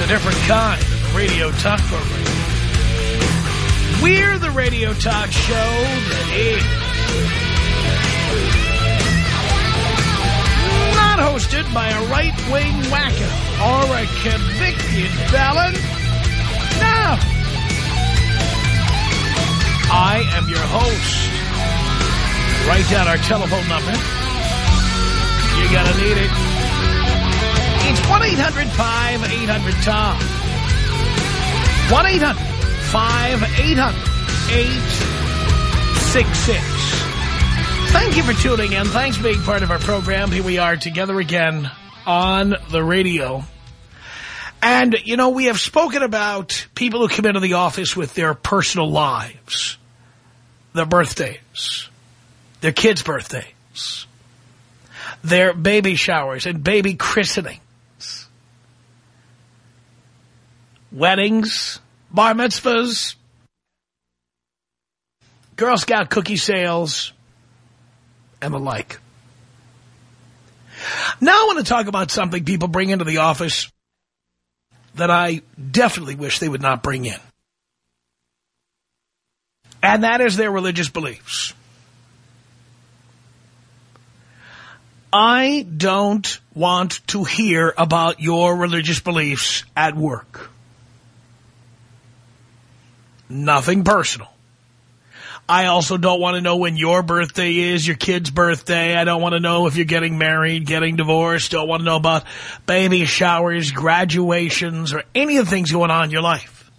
A different kind of radio talk program. We're the radio talk show that is not hosted by a right-wing wacko or a convicted felon. No. I am your host. Write down our telephone number. You're going to need it. It's 1-800-5800-TOM. 1-800-5800-866. Thank you for tuning in. Thanks for being part of our program. Here we are together again on the radio. And, you know, we have spoken about people who come into the office with their personal lives, their birthdays, their kids' birthdays, their baby showers and baby christenings, weddings, bar mitzvahs, Girl Scout cookie sales, and the like. Now I want to talk about something people bring into the office that I definitely wish they would not bring in. And that is their religious beliefs. I don't want to hear about your religious beliefs at work. Nothing personal. I also don't want to know when your birthday is, your kid's birthday. I don't want to know if you're getting married, getting divorced. Don't want to know about baby showers, graduations, or any of the things going on in your life.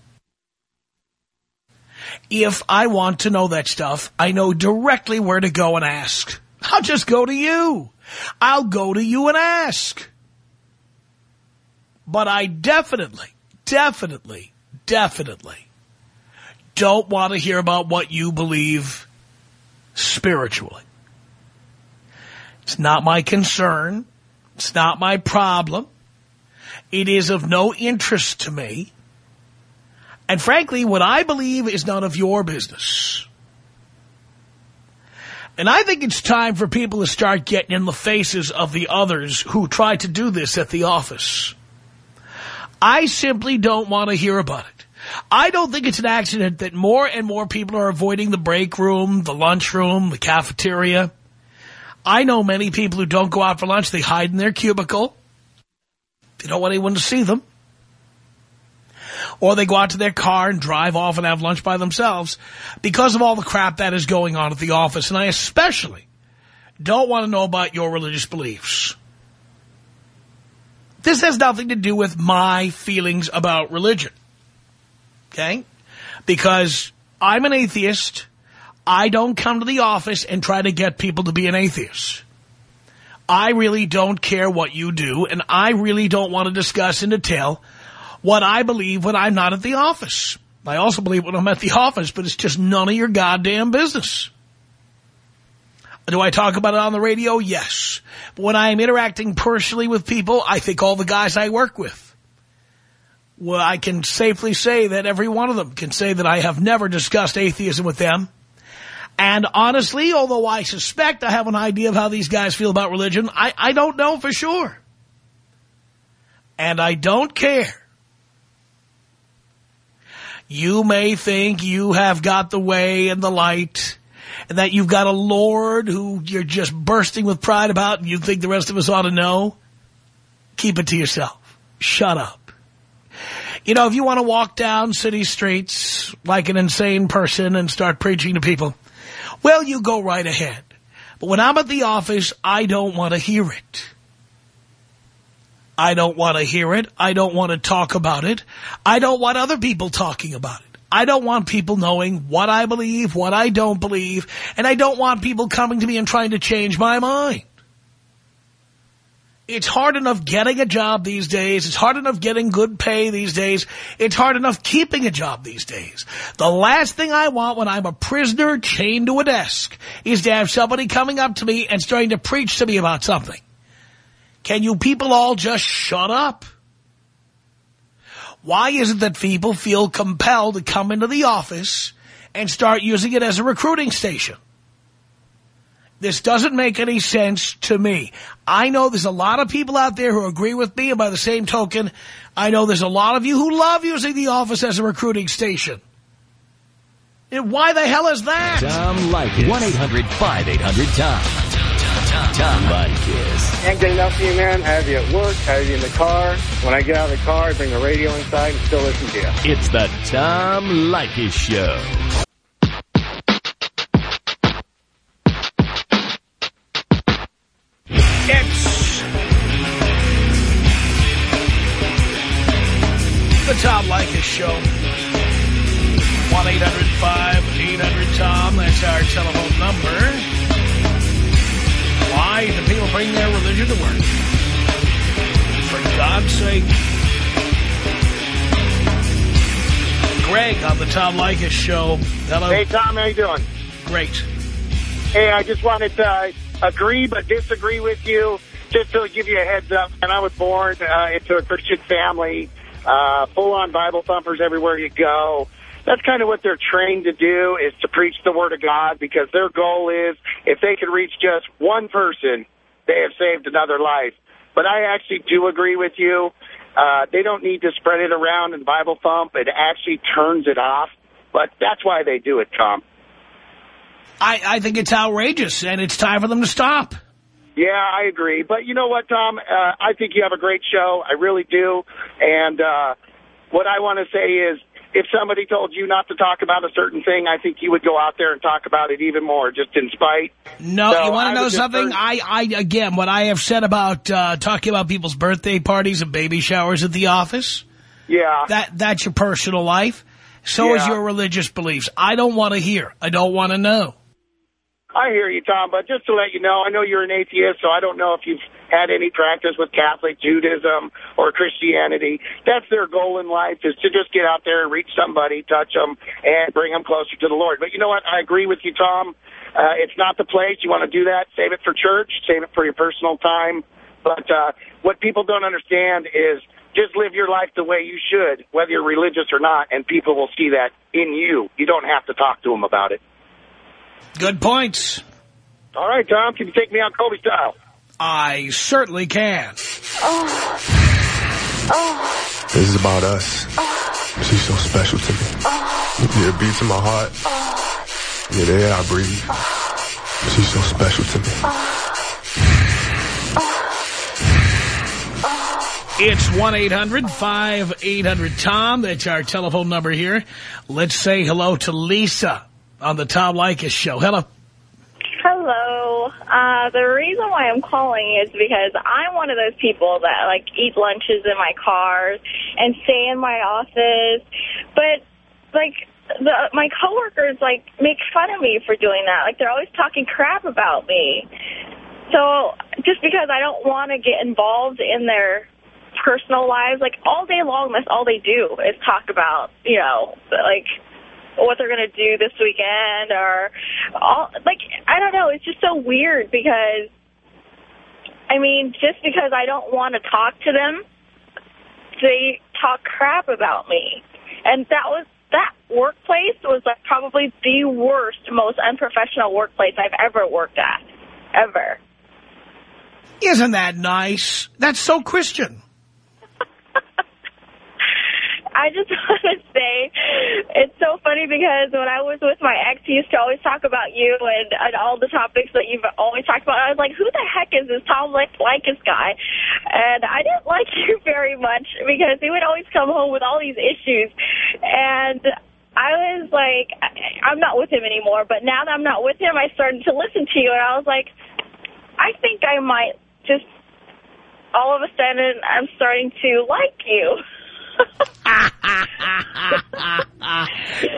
If I want to know that stuff, I know directly where to go and ask. I'll just go to you. I'll go to you and ask. But I definitely, definitely, definitely don't want to hear about what you believe spiritually. It's not my concern. It's not my problem. It is of no interest to me. And frankly, what I believe is none of your business. And I think it's time for people to start getting in the faces of the others who try to do this at the office. I simply don't want to hear about it. I don't think it's an accident that more and more people are avoiding the break room, the lunch room, the cafeteria. I know many people who don't go out for lunch. They hide in their cubicle. They don't want anyone to see them. Or they go out to their car and drive off and have lunch by themselves because of all the crap that is going on at the office. And I especially don't want to know about your religious beliefs. This has nothing to do with my feelings about religion. Okay? Because I'm an atheist. I don't come to the office and try to get people to be an atheist. I really don't care what you do, and I really don't want to discuss in detail what I believe when I'm not at the office. I also believe when I'm at the office, but it's just none of your goddamn business. Do I talk about it on the radio? Yes. But when I'm interacting personally with people, I think all the guys I work with. Well, I can safely say that every one of them can say that I have never discussed atheism with them. And honestly, although I suspect I have an idea of how these guys feel about religion, I, I don't know for sure. And I don't care. You may think you have got the way and the light and that you've got a Lord who you're just bursting with pride about and you think the rest of us ought to know. Keep it to yourself. Shut up. You know, if you want to walk down city streets like an insane person and start preaching to people, well, you go right ahead. But when I'm at the office, I don't want to hear it. I don't want to hear it. I don't want to talk about it. I don't want other people talking about it. I don't want people knowing what I believe, what I don't believe, and I don't want people coming to me and trying to change my mind. It's hard enough getting a job these days. It's hard enough getting good pay these days. It's hard enough keeping a job these days. The last thing I want when I'm a prisoner chained to a desk is to have somebody coming up to me and starting to preach to me about something. Can you people all just shut up? Why is it that people feel compelled to come into the office and start using it as a recruiting station? This doesn't make any sense to me. I know there's a lot of people out there who agree with me, and by the same token, I know there's a lot of you who love using the office as a recruiting station. And why the hell is that? Tom Leykis. 1-800-5800-TOM. Tom Leykis. Can't get enough of you, man. Have you at work, have you in the car. When I get out of the car, I bring the radio inside and still listen to you. It's the Tom Leykis Show. Tom Leykis Show. 1-800-5800-TOM. That's our telephone number. Why do people bring their religion to work? For God's sake. Greg on the Tom Leykis Show. Hello. Hey, Tom, how you doing? Great. Hey, I just wanted to uh, agree but disagree with you, just to give you a heads up. And I was born uh, into a Christian family, uh, full-on Bible thumpers everywhere you go. That's kind of what they're trained to do, is to preach the Word of God, because their goal is, if they can reach just one person, they have saved another life. But I actually do agree with you. Uh, they don't need to spread it around and Bible thump. It actually turns it off. But that's why they do it, Tom. I, I think it's outrageous, and it's time for them to stop. Yeah, I agree. But you know what, Tom? Uh, I think you have a great show. I really do. And uh, what I want to say is, if somebody told you not to talk about a certain thing, I think you would go out there and talk about it even more, just in spite. No, So you want to know something? I, I, again, what I have said about uh, talking about people's birthday parties and baby showers at the office, Yeah. that that's your personal life. So is your religious beliefs. I don't want to hear. I don't want to know. I hear you, Tom, but just to let you know, I know you're an atheist, so I don't know if you've had any practice with Catholic Judaism or Christianity. That's their goal in life is to just get out there and reach somebody, touch them, and bring them closer to the Lord. But you know what? I agree with you, Tom. Uh, it's not the place. You want to do that, save it for church, save it for your personal time. But uh, what people don't understand is just live your life the way you should, whether you're religious or not, and people will see that in you. You don't have to talk to them about it. Good points. All right, Tom, can you take me out Kobe style? I certainly can. oh, oh. This is about us. Oh. She's so special to me. Oh. Yeah, it beats in my heart. Yeah, the air I breathe. She's so special to me. It's 1-800-5800-TOM. That's our telephone number here. Let's say hello to Lisa on the Tom Leykis Show. Hello. Hello. Uh, the reason why I'm calling is because I'm one of those people that like eat lunches in my car and stay in my office. But like the my coworkers like make fun of me for doing that. Like they're always talking crap about me. So just because I don't want to get involved in their personal lives, like all day long, that's all they do is talk about, you know, like what they're going to do this weekend or all like I don't know, it's just so weird because I mean, just because I don't want to talk to them, they talk crap about me. And that was that workplace was like probably the worst, most unprofessional workplace I've ever worked at. Ever. Isn't that nice? That's so Christian. I just want to say it's so funny because when I was with my ex, he used to always talk about you and, and all the topics that you've always talked about. I was like, who the heck is this Tom Lick Lycus guy? And I didn't like you very much because he would always come home with all these issues. And I was like, I'm not with him anymore. But now that I'm not with him, I started to listen to you. And I was like, I think I might just all of a sudden I'm starting to like you.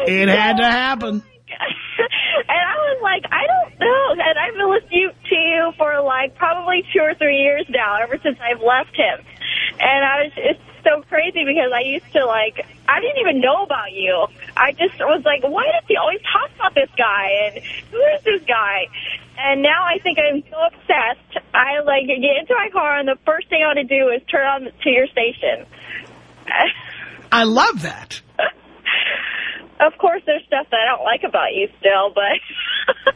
It had to happen. and I was like, I don't know. And I've been listening to you for like probably two or three years now, ever since I've left him. And I was, it's so crazy because I used to like, I didn't even know about you. I just was like, why does he always talk about this guy? And who is this guy? And now I think I'm so obsessed. I like get into my car and the first thing I want to do is turn on to your station. I love that. of course, there's stuff that I don't like about you still, but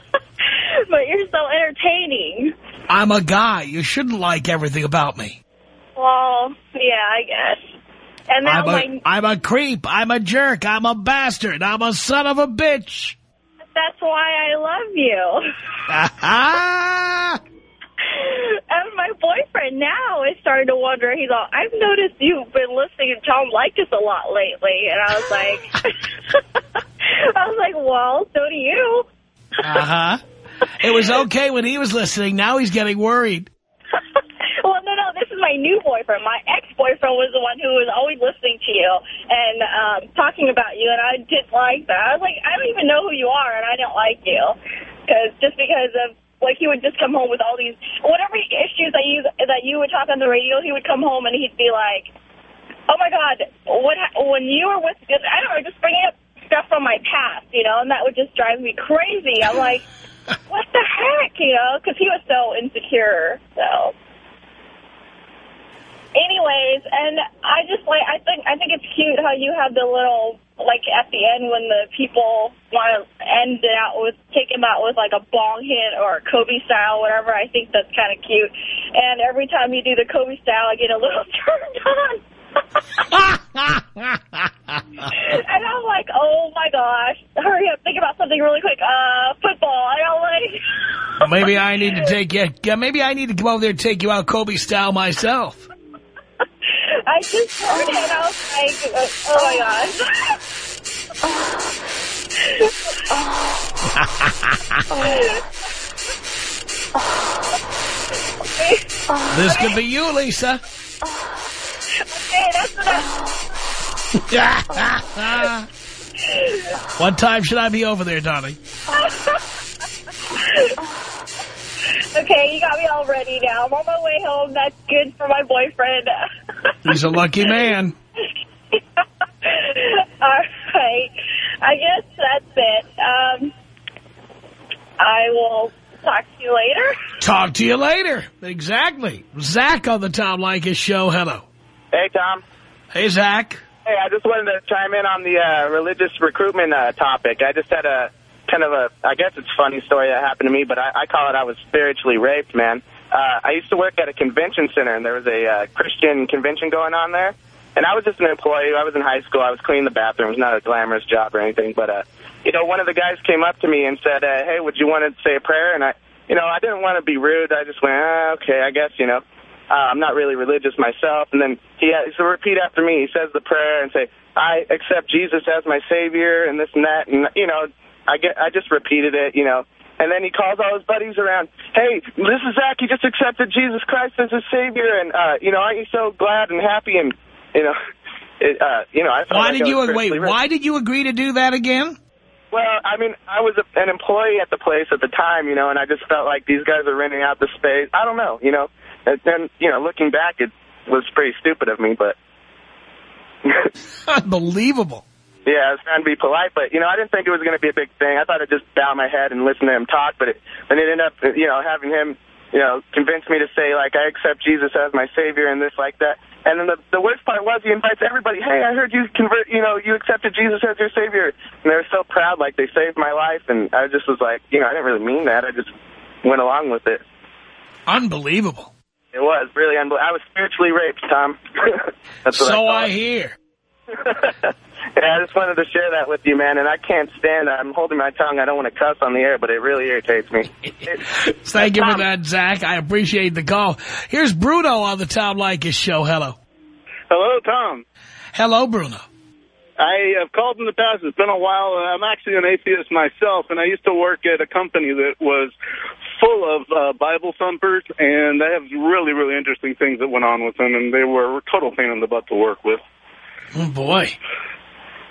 but you're so entertaining. I'm a guy. You shouldn't like everything about me. Well, yeah, I guess. And now I'm a, my I'm a creep. I'm a jerk. I'm a bastard. I'm a son of a bitch. that's why I love you. And my boyfriend now is starting to wonder. He's all, I've noticed you've been listening to Tom Leykis a lot lately. And I was like, I was like, well, so do you. uh-huh. It was okay when he was listening. Now he's getting worried. well, no, no, this is my new boyfriend. My ex-boyfriend was the one who was always listening to you and um, talking about you, and I didn't like that. I was like, I don't even know who you are, and I don't like you. Cause, just because of, like, he would just come home with all these, whatever issues that you, that you would talk on the radio, he would come home and he'd be like, oh, my God, what when you were with, I don't know, just bringing up stuff from my past, you know, and that would just drive me crazy. I'm like, what the heck, you know, because he was so insecure, so. Anyways, and I just like I think I think it's cute how you have the little like at the end when the people want to end it out with take him out with like a bong hit or Kobe style, whatever. I think that's kind of cute. And every time you do the Kobe style, I get a little turned on. and I'm like, oh my gosh, hurry up, think about something really quick. Uh, football. I don't like. maybe I need to take you. yeah, Maybe I need to come over there and take you out Kobe style myself. I just heard it I was like, uh, oh my gosh. This could be you, Lisa. Okay, that's enough. what time should I be over there, darling? Okay, you got me all ready now. I'm on my way home. That's good for my boyfriend. He's a lucky man. all right. I guess that's it. Um, I will talk to you later. Talk to you later. Exactly. Zach on the Tom Leykis show. Hello. Hey, Tom. Hey, Zach. Hey, I just wanted to chime in on the uh, religious recruitment uh, topic. I just had a kind of a, I guess it's a funny story that happened to me, but I, I call it I was spiritually raped, man. Uh, I used to work at a convention center, and there was a uh, Christian convention going on there. And I was just an employee. I was in high school. I was cleaning the bathrooms, not a glamorous job or anything. But, uh, you know, one of the guys came up to me and said, uh, hey, would you want to say a prayer? And I, you know, I didn't want to be rude. I just went, ah, okay, I guess, you know. Uh, I'm not really religious myself. And then he had, so repeat after me. He says the prayer and say, I accept Jesus as my Savior and this and that. And, you know, I get, I just repeated it, you know. And then he calls all his buddies around. Hey, this is Zach. He just accepted Jesus Christ as his Savior. And, uh, you know, aren't you so glad and happy? And, you know, it, uh, you know, I Why like did I you wait? raped. Why did you agree to do that again? Well, I mean, I was a, an employee at the place at the time, you know, and I just felt like these guys are renting out the space. I don't know, you know. And then, you know, looking back, it was pretty stupid of me, but... Unbelievable. Yeah, I was trying to be polite, but, you know, I didn't think it was going to be a big thing. I thought I'd just bow my head and listen to him talk, but it, then it ended up, you know, having him, you know, convince me to say, like, I accept Jesus as my Savior and this like that. And then the, the worst part was he invites everybody, hey, I heard you convert, you know, you accepted Jesus as your Savior. And they were so proud, like, they saved my life, and I just was like, you know, I didn't really mean that. I just went along with it. Unbelievable. It was really unbelievable. I was spiritually raped, Tom. That's what So I, I hear. yeah, I just wanted to share that with you, man, and I can't stand it. I'm holding my tongue. I don't want to cuss on the air, but it really irritates me. Thank you for that, Zach. I appreciate the call. Here's Bruno on the Tom Leykis show. Hello. Hello, Tom. Hello, Bruno. I have called in the past. It's been a while. I'm actually an atheist myself, and I used to work at a company that was full of uh, Bible thumpers, and they have really, really interesting things that went on with them, and they were a total pain in the butt to work with. Oh, boy.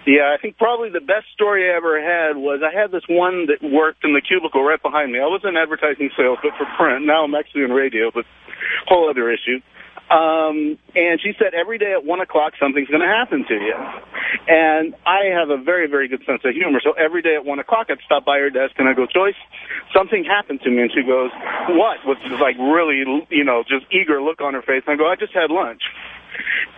Yeah, I think probably the best story I ever had was I had this one that worked in the cubicle right behind me. I was in advertising sales, but for print. Now I'm actually in radio, but whole other issue. Um, and she said every day at 1 o'clock something's going to happen to you. And I have a very, very good sense of humor. So every day at 1 o'clock I'd stop by her desk and I'd go, Joyce, something happened to me. And she goes, what? With this like really, you know, just eager look on her face. And I go, I just had lunch.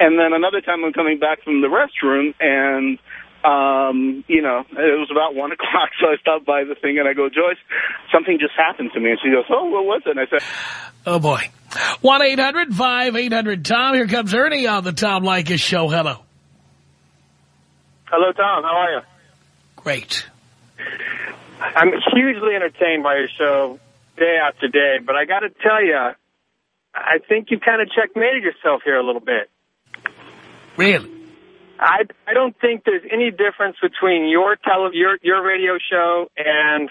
And then another time I'm coming back from the restroom and um, you know, it was about one o'clock, so I stopped by the thing and I go, Joyce, something just happened to me. And she goes, oh, what was it? And I said, Oh, boy. 1-800-5800-TOM. Here comes Ernie on the Tom Leykis show. Hello. Hello, Tom. How are you? Great. I'm hugely entertained by your show day after day, but I got to tell you, I think you kind of checkmated yourself here a little bit. Really? I I don't think there's any difference between your tele your your radio show and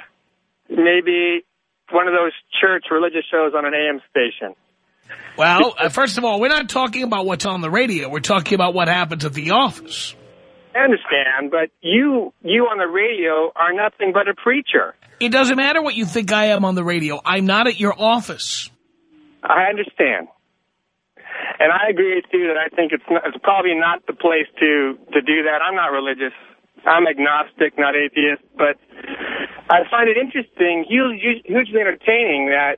maybe one of those church religious shows on an AM station. Well, uh, first of all, we're not talking about what's on the radio. We're talking about what happens at the office. I understand, but you you on the radio are nothing but a preacher. It doesn't matter what you think I am on the radio. I'm not at your office. I understand. And I agree with you that I think it's not, it's probably not the place to to do that. I'm not religious. I'm agnostic, not atheist, but I find it interesting, hugely, hugely entertaining that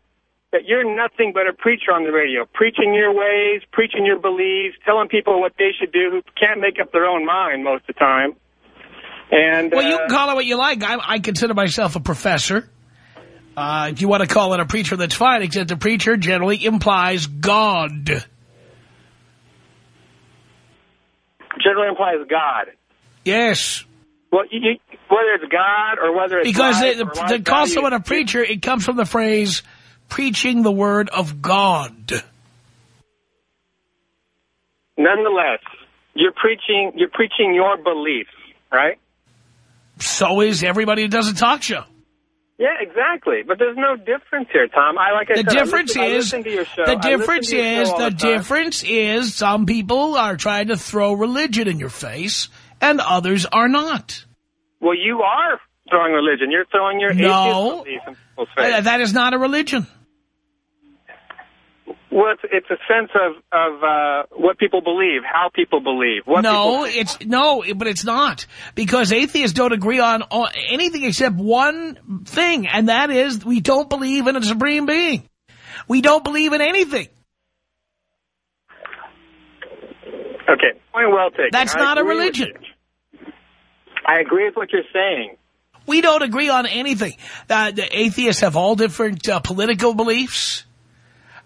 that you're nothing but a preacher on the radio, preaching your ways, preaching your beliefs, telling people what they should do who can't make up their own mind most of the time. And Well, you uh, can call it what you like. I, I consider myself a professor. Uh, if you want to call it a preacher, that's fine, except a preacher generally implies God. generally implies God. Yes. Well, you, you, whether it's God or whether it's Because it, or to call someone a preacher, it comes from the phrase, preaching the word of God. Nonetheless, you're preaching you're preaching your beliefs, right? So is everybody who does a talk show. Yeah, exactly. But there's no difference here, Tom. I like I The said, I difference I is, listen your show. the difference is, the the difference is some people are trying to throw religion in your face and others are not. Well, you are throwing religion. You're throwing your No. atheist in people's face. Uh, That is not a religion. Well, it's, it's a sense of of uh, what people believe, how people believe. What no, people it's no, but it's not because atheists don't agree on anything except one thing, and that is we don't believe in a supreme being. We don't believe in anything. okay. Point well taken. That's I not a religion. I agree with what you're saying. We don't agree on anything. Uh, the atheists have all different uh, political beliefs.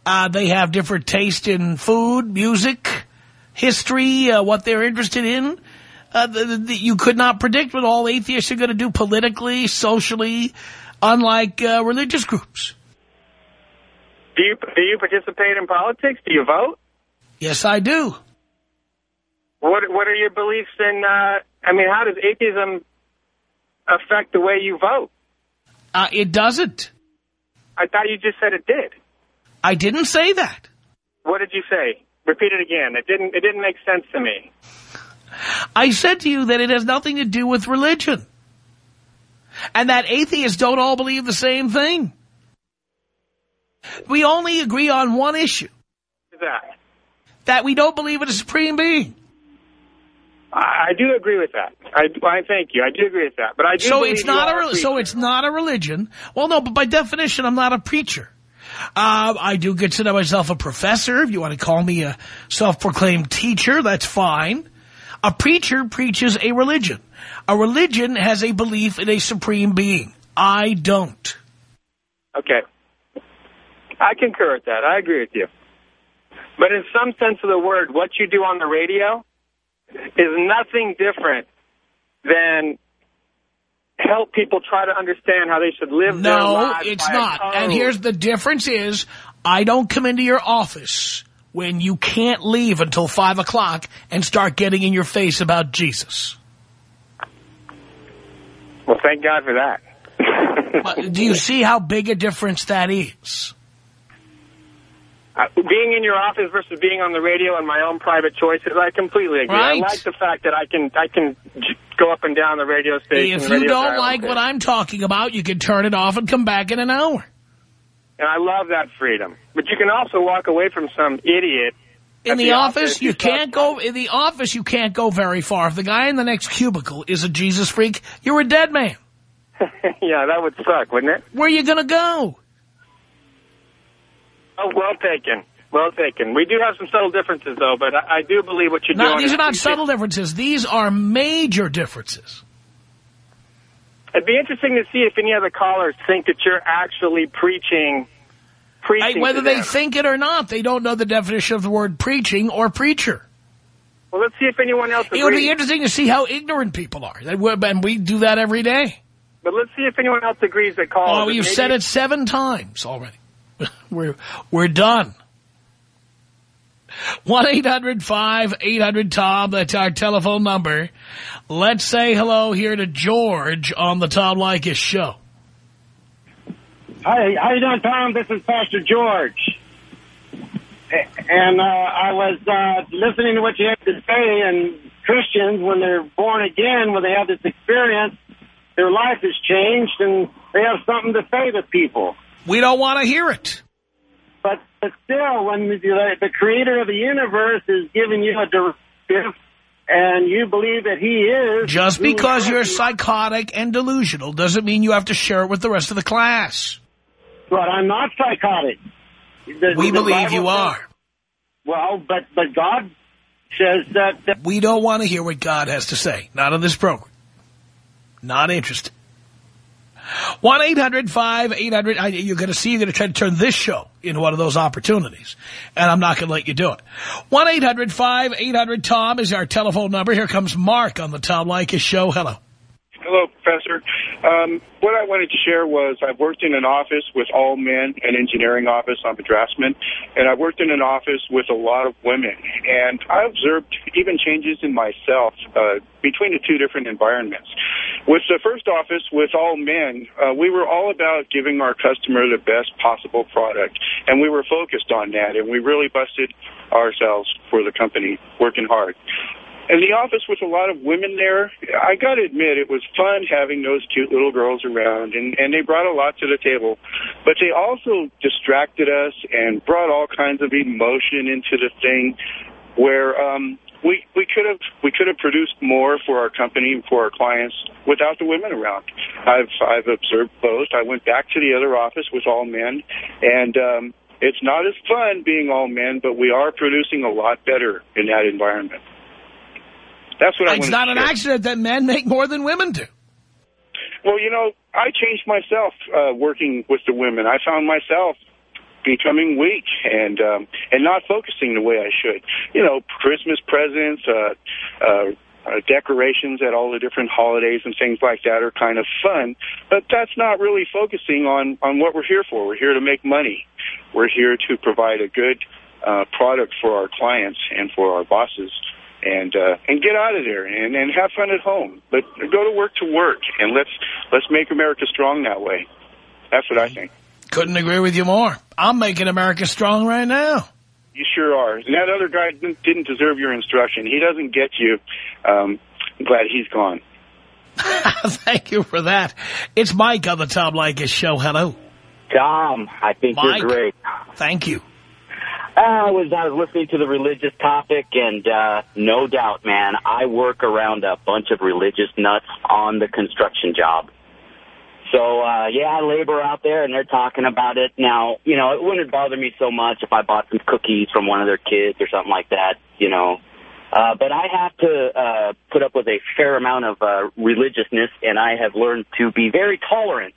Uh, they have different taste in food, music, history, uh, what they're interested in. Uh, the, the, you could not predict what all atheists are going to do politically, socially, unlike uh, religious groups. Do you do you participate in politics? Do you vote? Yes, I do. What What are your beliefs in? Uh, I mean, how does atheism affect the way you vote? Uh, it doesn't. I thought you just said it did. I didn't say that. What did you say? Repeat it again. It didn't. It didn't make sense to me. I said to you that it has nothing to do with religion. And that atheists don't all believe the same thing. We only agree on one issue, that? that we don't believe in a supreme being. I, I do agree with that. I, I thank you. I do agree with that. But I do So it's not are a so it's not a religion. Well, no, but by definition, I'm not a preacher. Uh, I do consider myself a professor. If you want to call me a self-proclaimed teacher, that's fine. A preacher preaches a religion. A religion has a belief in a supreme being. I don't. Okay. I concur with that. I agree with you. But in some sense of the word, what you do on the radio is nothing different than help people try to understand how they should live their No, it's not. And here's the difference is I don't come into your office when you can't leave until 5 o'clock and start getting in your face about Jesus. Well, thank God for that. Do you see how big a difference that is? Uh, being in your office versus being on the radio and my own private choices, I completely agree. Right. I like the fact that I can I can go up and down the radio station. If you don't like what I'm talking about, you can turn it off and come back in an hour. And I love that freedom. But you can also walk away from some idiot. In at the, office, you who's can't go, in the office, you can't go very far. If the guy in the next cubicle is a Jesus freak, you're a dead man. yeah, that would suck, wouldn't it? Where are you going to go? Oh, well taken. Well taken. We do have some subtle differences, though, but I, I do believe what you're No, doing. these are not subtle differences. These are major differences. It'd be interesting to see if any other callers think that you're actually preaching. preaching Hey, whether they think it or not, they don't know the definition of the word preaching or preacher. Well, let's see if anyone else agrees. It would be interesting to see how ignorant people are. And we do that every day. But let's see if anyone else agrees that calls. Oh, you've maybe- said it seven times already. we're we're done. 1-800-5800-TOM. That's our telephone number. Let's say hello here to George on the Tom Leykis show. Hi, how you doing, Tom? This is Pastor George. And uh, I was uh, listening to what you had to say, and Christians, when they're born again, when they have this experience, their life has changed, and they have something to say to people. We don't want to hear it. But, but still, when the, the creator of the universe is giving you a directive, and you believe that he is... Just because you're psychotic and delusional doesn't mean you have to share it with the rest of the class. But I'm not psychotic. The- We the believe Bible you says- are. Well, but but God says that, that We don't want to hear what God has to say. Not on this program. Not interested. 1-800-5800. You're going to see, you're going to try to turn this show into one of those opportunities. And I'm not going to let you do it. 1-800-5800-TOM is our telephone number. Here comes Mark on the Tom Leykis show. Hello. Hello, Professor. Um, what I wanted to share was I've worked in an office with all men, an engineering office. I'm a draftsman. And I've worked in an office with a lot of women. And I observed even changes in myself uh, between the two different environments. With the first office, with all men, uh, we were all about giving our customer the best possible product. And we were focused on that. And we really busted ourselves for the company, working hard. In the office with a lot of women there, I got to admit it was fun having those cute little girls around, and, and they brought a lot to the table. But they also distracted us and brought all kinds of emotion into the thing where um, we we could have we could have produced more for our company and for our clients without the women around. I've I've observed both. I went back to the other office with all men, and um, it's not as fun being all men, but we are producing a lot better in that environment. That's what I It's not an share. accident that men make more than women do. Well, you know, I changed myself uh, working with the women. I found myself becoming weak and um, and not focusing the way I should. You know, Christmas presents, uh, uh, uh, decorations at all the different holidays and things like that are kind of fun, but that's not really focusing on on what we're here for. We're here to make money. We're here to provide a good uh, product for our clients and for our bosses and uh, and get out of there and, and have fun at home. But go to work to work, and let's let's make America strong that way. That's what I think. Couldn't agree with you more. I'm making America strong right now. You sure are. And that other guy didn't didn't deserve your instruction. He doesn't get you. Um, I'm glad he's gone. Thank you for that. It's Mike on the Tom Leykis show. Hello. Tom, I think Mike. you're great. Thank you. I was I was listening to the religious topic, and uh, no doubt, man, I work around a bunch of religious nuts on the construction job. So uh, yeah, I labor out there, and they're talking about it. Now, you know, it wouldn't bother me so much if I bought some cookies from one of their kids or something like that. You know, uh, but I have to uh, put up with a fair amount of uh, religiousness, and I have learned to be very tolerant.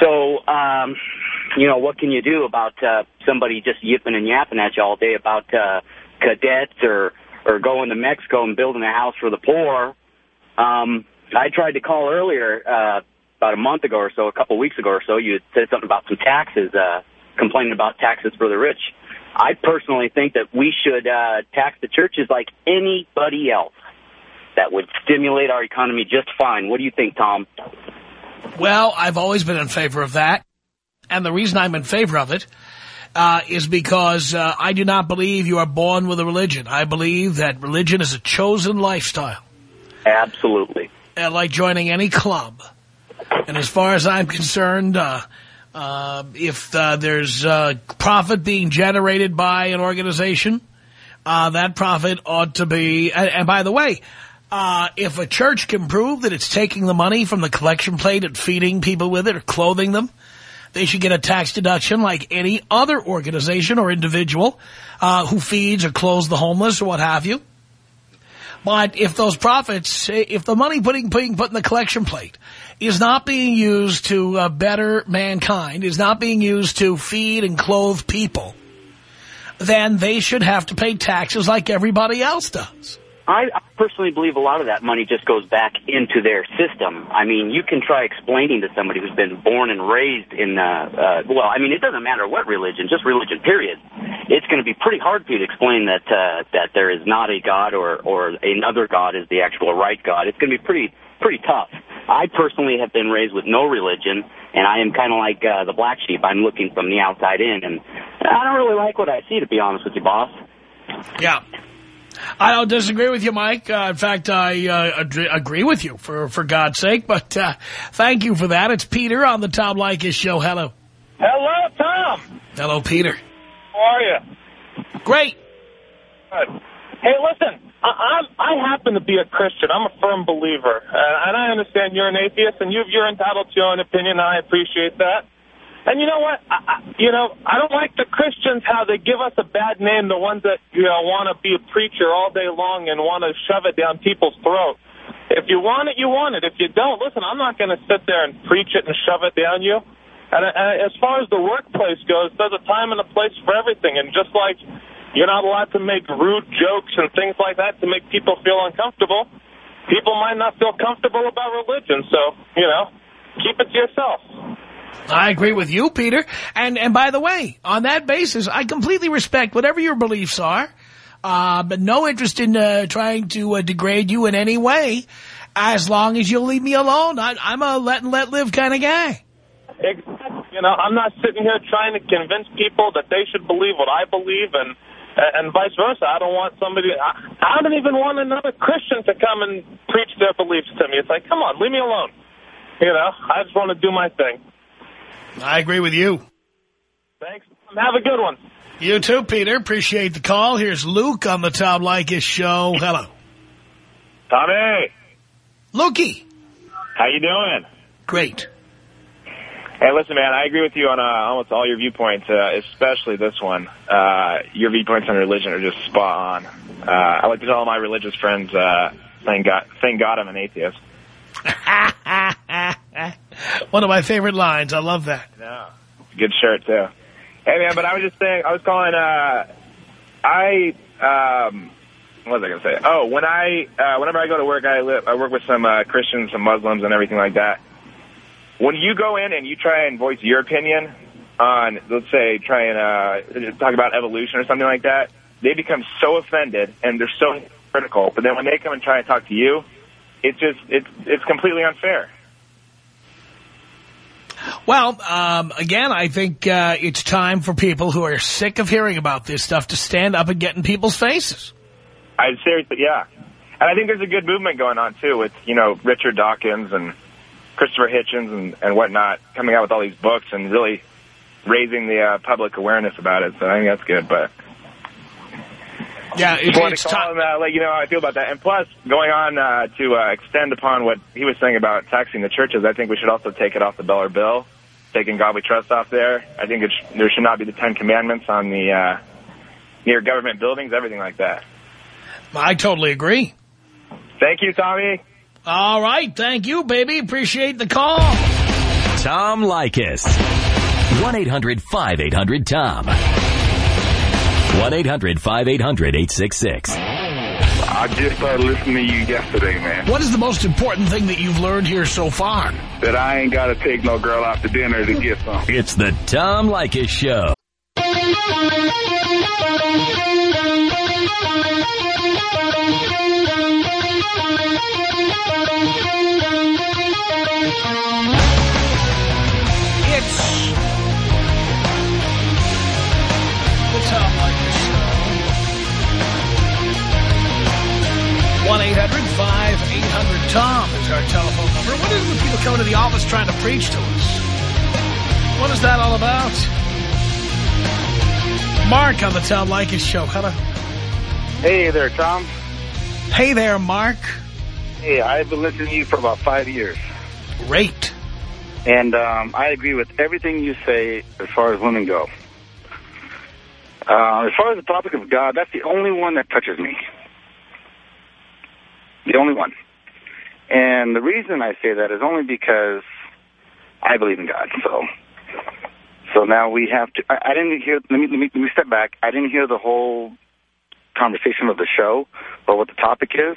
So, um, you know, what can you do about uh, somebody just yipping and yapping at you all day about uh, cadets or or going to Mexico and building a house for the poor? Um, I tried to call earlier, uh, about a month ago or so, a couple weeks ago or so. You said something about some taxes, uh, complaining about taxes for the rich. I personally think that we should uh, tax the churches like anybody else. That would stimulate our economy just fine. What do you think, Tom? Well, I've always been in favor of that. And the reason I'm in favor of it uh, is because uh, I do not believe you are born with a religion. I believe that religion is a chosen lifestyle. Absolutely. Uh, like joining any club. And as far as I'm concerned, uh, uh, if uh, there's uh, profit being generated by an organization, uh, that profit ought to be... And, and by the way, uh, if a church can prove that it's taking the money from the collection plate and feeding people with it or clothing them, they should get a tax deduction like any other organization or individual uh, who feeds or clothes the homeless or what have you. But if those profits, if the money putting, being put in the collection plate is not being used to uh, better mankind, is not being used to feed and clothe people, then they should have to pay taxes like everybody else does. I, I personally believe a lot of that money just goes back into their system. I mean, you can try explaining to somebody who's been born and raised in, uh, uh, well, I mean, it doesn't matter what religion, just religion, period. It's going to be pretty hard for you to explain that uh, that there is not a God or or another God is the actual right God. It's going to be pretty pretty tough. I personally have been raised with no religion, and I am kind of like uh, the black sheep. I'm looking from the outside in, and I don't really like what I see, to be honest with you, boss. Yeah. I don't disagree with you, Mike. Uh, in fact, I uh, agree with you, for, for God's sake. But uh, thank you for that. It's Peter on the Tom Leykis show. Hello. Hello, Tom. Hello, Peter. How are you? Great. Good. Hey, listen, I, I'm, I happen to be a Christian. I'm a firm believer. Uh, and I understand you're an atheist, and you, you're entitled to your own opinion, and I appreciate that. And you know what? I, you know, I don't like the Christians how they give us a bad name, the ones that you know want to be a preacher all day long and want to shove it down people's throat. If you want it, you want it. If you don't, listen, I'm not going to sit there and preach it and shove it down you. And, uh, and as far as the workplace goes, there's a time and a place for everything. And just like you're not allowed to make rude jokes and things like that to make people feel uncomfortable, people might not feel comfortable about religion. So, you know, keep it to yourself. I agree with you, Peter. And and by the way, on that basis, I completely respect whatever your beliefs are, uh, but no interest in uh, trying to uh, degrade you in any way, as long as you'll leave me alone. I, I'm a let and let live kind of guy. Exactly. You know, I'm not sitting here trying to convince people that they should believe what I believe and and vice versa. I don't want somebody, I, I don't even want another Christian to come and preach their beliefs to me. It's like, come on, leave me alone. You know, I just want to do my thing. I agree with you. Thanks. Have a good one. You too, Peter. Appreciate the call. Here's Luke on the Tom Leykis show. Hello. Tommy. Lukey. How you doing? Great. Hey, listen, man, I agree with you on uh, almost all your viewpoints, uh, especially this one. Uh, your viewpoints on religion are just spot on. Uh, I like to tell all my religious friends, uh, thank God, thank God I'm an atheist. One of my favorite lines. I love that. No, good shirt too. Hey man, but I was just saying, I was calling. Uh, I um, what was I gonna say? Oh, when I uh, whenever I go to work, I live. I work with some uh, Christians, some Muslims, and everything like that. When you go in and you try and voice your opinion on, let's say, try and uh, talk about evolution or something like that, they become so offended and they're so critical. But then when they come and try and talk to you, it's just it's it's completely unfair. Well, um, again, I think uh, it's time for people who are sick of hearing about this stuff to stand up and get in people's faces. I seriously, yeah. And I think there's a good movement going on, too, with, you know, Richard Dawkins and Christopher Hitchens and, and whatnot coming out with all these books and really raising the uh, public awareness about it. So I think that's good. But yeah, it, wanted to call and uh, let you know how I feel about that. And plus, going on uh, to uh, extend upon what he was saying about taxing the churches, I think we should also take it off the dollar bill, taking God We Trust off there. I think it sh there should not be the Ten Commandments on the uh, near government buildings, everything like that. I totally agree. Thank you, Tommy. All right. Thank you, baby. Appreciate the call. Tom Leykis. 1-800-5800-TOM. 1-800-5800-866. I just started listening to you yesterday, man. What is the most important thing that you've learned here so far? That I ain't got to take no girl out to dinner to get some. It's the Tom Leykis Show. It's the Tom Leykis Show. 1-800-5800-TOM is our telephone number. What is it with people coming to the office trying to preach to us? What is that all about? Mark on the Tom Leykis show. Hello. Hey there, Tom. Hey there, Mark. Hey, I've been listening to you for about five years. Great. And um, I agree with everything you say as far as women go. Uh, as far as the topic of God, that's the only one that touches me. The only one. And the reason I say that is only because I believe in God. So, so now we have to. I, I didn't hear. Let me, let me let me step back. I didn't hear the whole conversation of the show or what the topic is.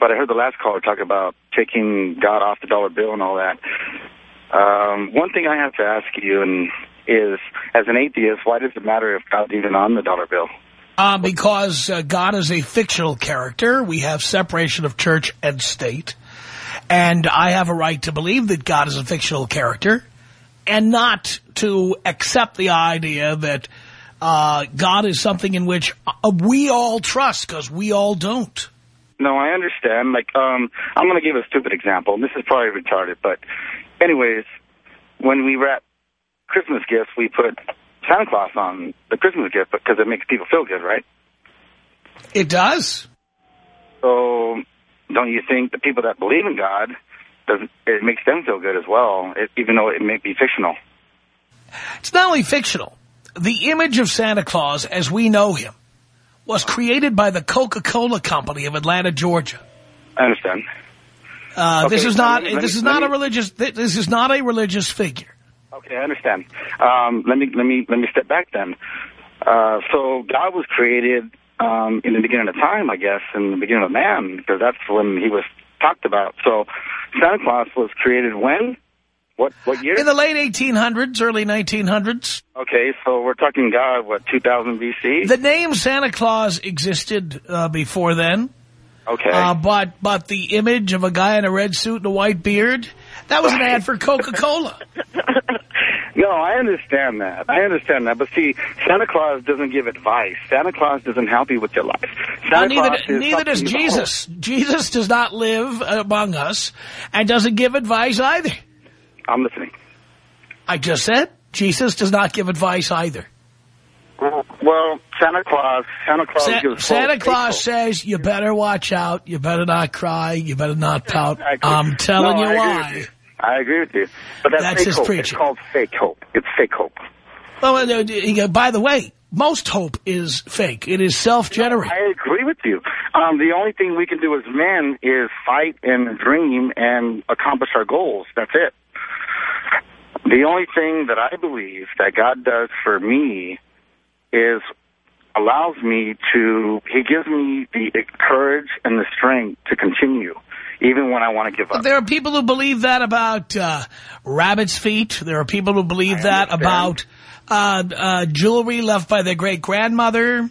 But I heard the last caller talk about taking God off the dollar bill and all that. Um, one thing I have to ask you and is, as an atheist, why does it matter if God's even on the dollar bill? Uh, because uh, God is a fictional character. We have separation of church and state. And I have a right to believe that God is a fictional character and not to accept the idea that uh, God is something in which uh, we all trust because we all don't. No, I understand. Like, um, I'm going to give a stupid example. This is probably retarded, but anyways, when we wrap Christmas gifts, we put Santa Claus on the Christmas gift because it makes people feel good, right? It does. So don't you think the people that believe in God, doesn't it makes them feel good as well, it, even though it may be fictional? It's not only fictional. The image of Santa Claus, as we know him, was created by the Coca-Cola Company of Atlanta, Georgia. I understand. Uh, Okay, this is not. me- this is not a religious. This is not a religious figure. Okay, I understand. Um, let me let me let me step back then. Uh, so God was created um, in the beginning of time, I guess, in the beginning of man, because that's when he was talked about. So Santa Claus was created when? What what year? In the late 1800s, early 1900s, Okay, so we're talking God, what, 2000 BC? the name Santa Claus existed uh, before then. Okay. Uh, but but the image of a guy in a red suit and a white beard, that was an ad for Coca-Cola. No, I understand that. I understand that. But see, Santa Claus doesn't give advice. Santa Claus doesn't help you with your life. Uh, neither neither does Jesus. Jesus does not live among us and doesn't give advice either. I'm listening. I just said Jesus does not give advice either. Well, Santa Claus, Santa Claus Sa- gives Santa Claus says you better watch out, you better not cry, you better not pout. I'm telling No, you I why. I agree with you. But that's, That's fake his hope. preaching. It's called fake hope. It's fake hope. Well, uh, uh, by the way, most hope is fake. It is self-generated. I agree with you. Um, the only thing we can do as men is fight and dream and accomplish our goals. That's it. The only thing that I believe that God does for me is allows me to, he gives me the courage and the strength to continue, even when I want to give up. there are people who believe that about uh, rabbit's feet. There are people who believe that about uh, uh, jewelry left by their great-grandmother,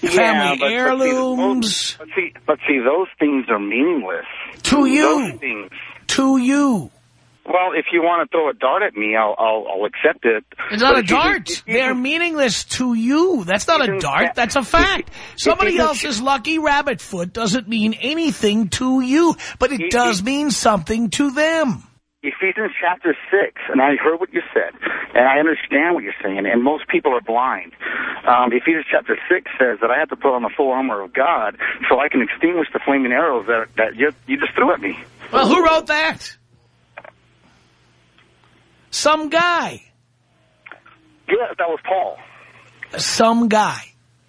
Yeah, family but- but see, heirlooms. But see, but see, those things are meaningless. To you. To you. Well, if you want to throw a dart at me, I'll I'll, I'll accept it. It's not But a dart. They're meaningless to you. That's not a dart. That's a fact. Somebody else's lucky rabbit foot doesn't mean anything to you, but it does mean something to them. Ephesians chapter 6, and I heard what you said, and I understand what you're saying, and most people are blind. Um, Ephesians chapter 6 says that I have to put on the full armor of God so I can extinguish the flaming arrows that, that you, you just threw at me. Well, who wrote that? Some guy. Yeah, that was Paul. Some guy.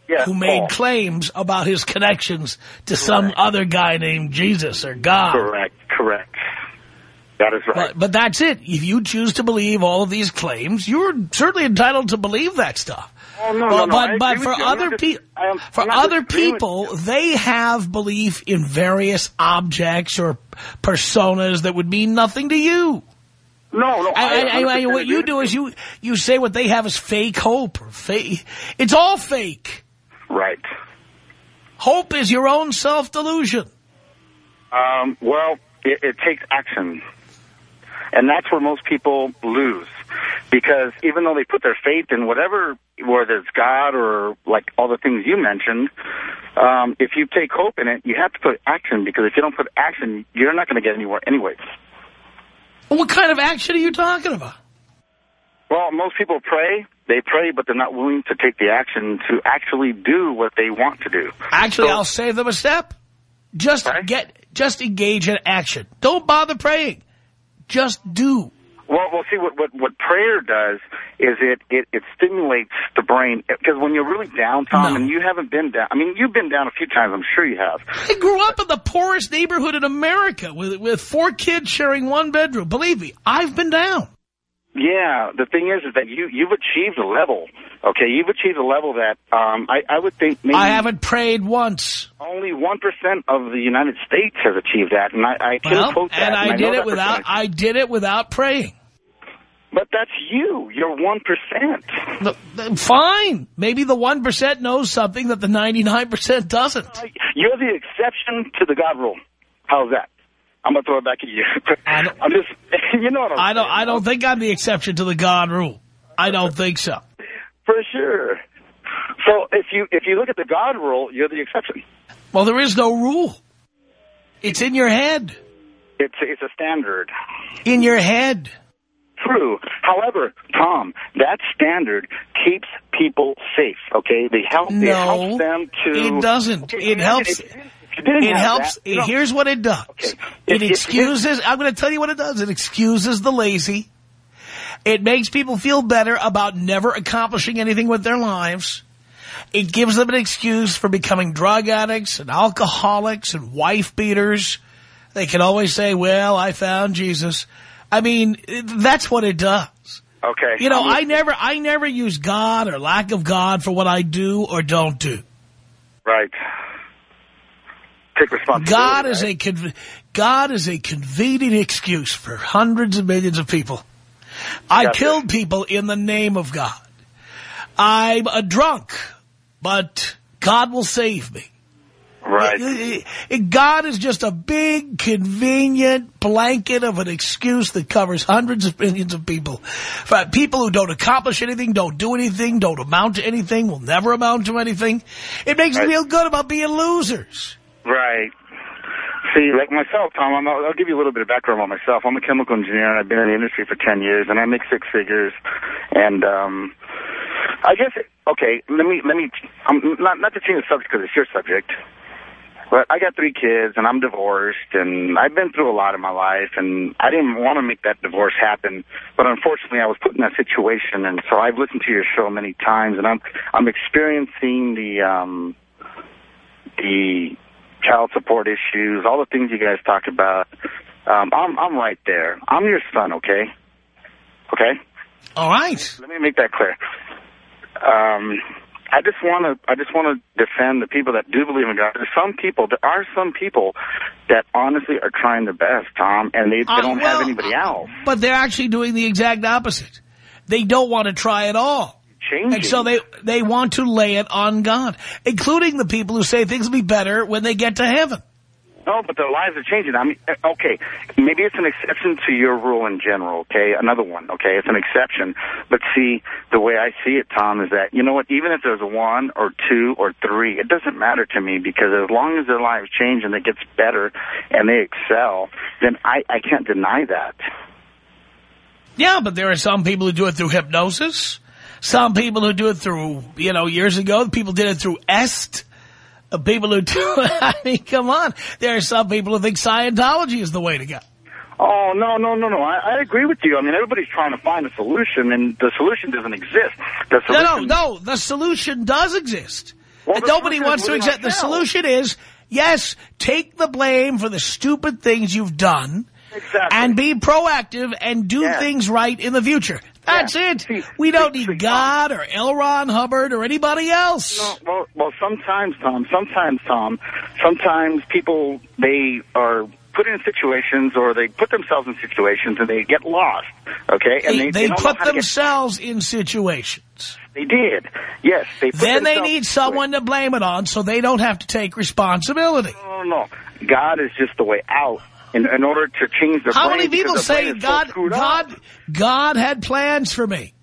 Yeah, who made Paul. claims about his connections to some other guy named Jesus or God. Correct, correct. That is right. But, but that's it. If you choose to believe all of these claims, you're certainly entitled to believe that stuff. Oh, no, but no, no, but, but for with you. I'm other people, dis- I am- for other people, they have belief in various objects or personas that would mean nothing to you. No, no. I and 100% what you do is you you say what they have is fake hope or fake. It's all fake. Right. Hope is your own self delusion. Um, well, it, it takes action. And that's where most people lose. because even though they put their faith in whatever, whether it's God or like all the things you mentioned, um, if you take hope in it, you have to put action because if you don't put action, you're not going to get anywhere anyways. What kind of action are you talking about? Well, most people pray, they pray, but they're not willing to take the action to actually do what they want to do. Actually, I'll save them a step. Just get, just engage in action. Don't bother praying. Just do. Well, well, see what what what prayer does is it it it stimulates the brain because when you're really down, Tom, and you haven't been down. I mean, you've been down a few times. I'm sure you have. I grew up in the poorest neighborhood in America with with four kids sharing one bedroom. Believe me, I've been down. Yeah, the thing is, is that you you've achieved a level. Okay, you've achieved a level that um, I I would think maybe I haven't prayed once. only one percent of the United States has achieved that, and I, I can Well, quote that. and I know did it without percentage. I did it without praying. But that's you. You're one percent. Fine. Maybe the one percent knows something that the ninety nine percent doesn't. Uh, you're the exception to the God rule. How's that? I'm gonna throw it back at you. I'm just, you know what I'm I don't. saying. I don't think I'm the exception to the God rule. I don't think so. For sure. So if you if you look at the God rule, you're the exception. Well, there is no rule. It's in your head. It's it's a standard. In your head. True. However, Tom, that standard keeps people safe. Okay, they help. It No, helps them to. it doesn't. Okay, It helps. if- if you didn't It helps. that, know- Here's what it does. It If- if- excuses. I'm going to tell you what it does. It excuses the lazy. It makes people feel better about never accomplishing anything with their lives. It gives them an excuse for becoming drug addicts and alcoholics and wife beaters. They can always say, well, I found Jesus. I mean, that's what it does. Okay. You know, I'm never, I never use God or lack of God for what I do or don't do. Right. Take responsibility. God is right? a God is a convenient excuse for hundreds of millions of people. I Gotcha. killed people in the name of God. I'm a drunk, but God will save me. Right. God is just a big, convenient blanket of an excuse that covers hundreds of millions of people. For people who don't accomplish anything, don't do anything, don't amount to anything, will never amount to anything. It makes me feel good about being losers. Right. See, like myself, Tom, I'm, I'll give you a little bit of background on myself. I'm a chemical engineer, and I've been in the industry for 10 years, and I make six figures. And um, I guess, okay, let me, let me, I'm not, not to change the subject because it's your subject, but I got three kids, and I'm divorced, and I've been through a lot in my life, and I didn't want to make that divorce happen, but unfortunately I was put in that situation, and so I've listened to your show many times, and I'm, I'm experiencing the, um, the child support issues, all the things you guys talked about. Um, I'm I'm right there. I'm your son, okay? Okay. All right. Let me make that clear. Um, I just want to I just want to defend the people that do believe in God. There's some people. There are some people that honestly are trying their best, Tom, and they, they Uh, don't well, have anybody else. But they're actually doing the exact opposite. They don't want to try at all. Changing. And so they, they want to lay it on God, including the people who say things will be better when they get to heaven. No, but their lives are changing. I mean, uh, okay, maybe it's an exception to your rule in general, okay? Another one, okay? It's an exception. But see, the way I see it, Tom, is that, you know what, even if there's one or two or three, it doesn't matter to me because as long as their lives change and it gets better and they excel, then I, I can't deny that. Yeah, but there are some people who do it through hypnosis. Some people who do it through, you know, years ago, people did it through EST. People who do, I mean, come on. There are some people who think Scientology is the way to go. Oh, no, no, no, no. I, I agree with you. I mean, everybody's trying to find a solution, and the solution doesn't exist. The No, solution, no, no. The solution does exist. Well, and nobody wants to accept. The solution is, yes, take the blame for the stupid things you've done. Exactly. And be proactive and do things right in the future. That's it. We don't need God or L. Ron Hubbard or anybody else. No, well, well, sometimes, Tom, sometimes, Tom, sometimes people, they are put in situations or they put themselves in situations and they get lost, okay? And They, they, they put themselves in situations. They did. Yes, they put Then they need someone to blame it on so they don't have to take responsibility. No, no, no. God is just the way out in, in order to change their How many people say is so God, up. God, God had plans for me?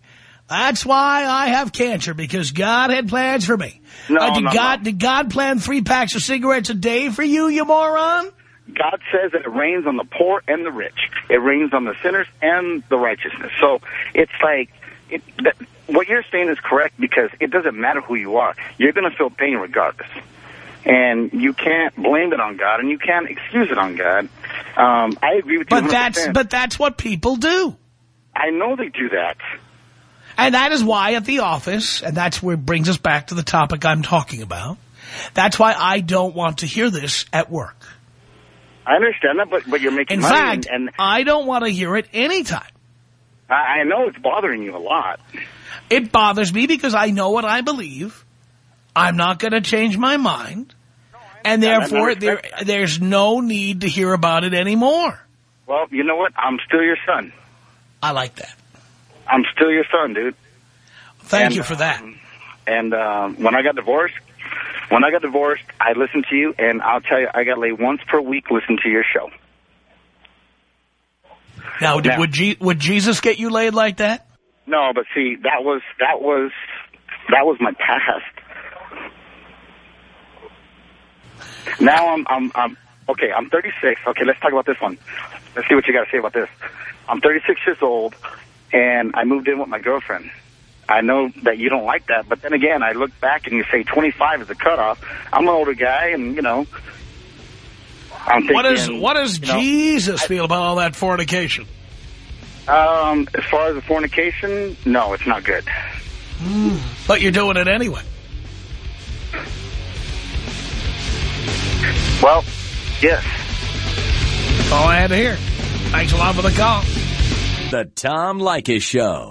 That's why I have cancer, because God had plans for me. No, Uh, did no, God, did God plan three packs of cigarettes a day for you, you moron? God says that it rains on the poor and the rich. It rains on the sinners and the righteousness. So it's like it, that, what you're saying is correct because it doesn't matter who you are. You're going to feel pain regardless. And you can't blame it on God, and you can't excuse it on God. Um, I agree with you. But that's 100%. but that's what people do. I know they do that. And that is why at the office, and that's where it brings us back to the topic I'm talking about, that's why I don't want to hear this at work. I understand that, but but you're making In money, fact, and, and I don't want to hear it anytime. I, I know it's bothering you a lot. It bothers me because I know what I believe. I'm not going to change my mind. And therefore, there, there's no need to hear about it anymore. Well, you know what? I'm still your son. I like that. I'm still your son, dude. Thank And, you for that. And um, when I got divorced, when I got divorced, I listened to you, and I'll tell you, I got laid once per week listening to your show. Now, did, now- would, Je would Jesus get you laid like that? No, but see, that was that was that was my past. Now I'm I'm I'm okay. I'm 36. Okay, let's talk about this one. Let's see what you got to say about this. I'm 36 years old, and I moved in with my girlfriend. I know that you don't like that, but then again, I look back and you say 25 is a cutoff. I'm an older guy, and you know, I'm thinking. what, is, what does you know, Jesus feel about all that fornication? Um, as far as the fornication, no, it's not good. But you're doing it anyway. Well, yes. All I had to hear. Thanks a lot for the call. The Tom Leykis Show.